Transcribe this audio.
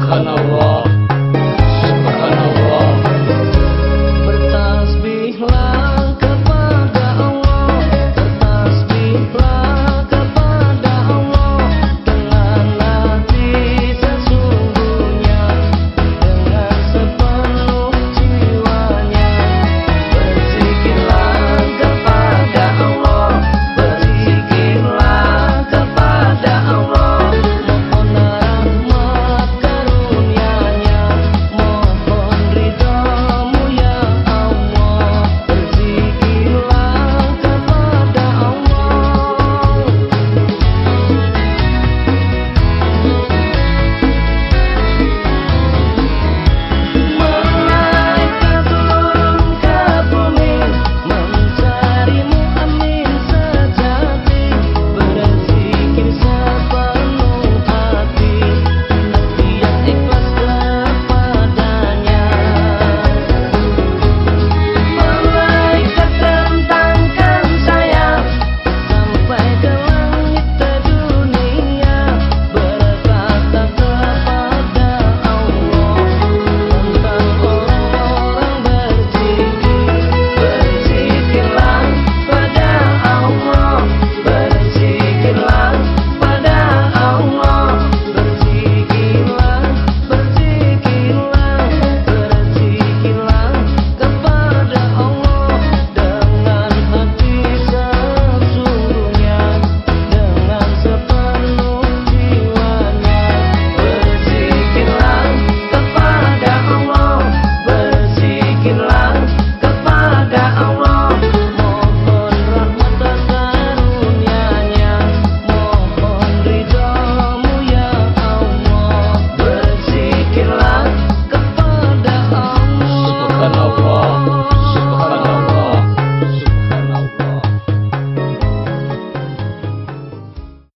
看到我。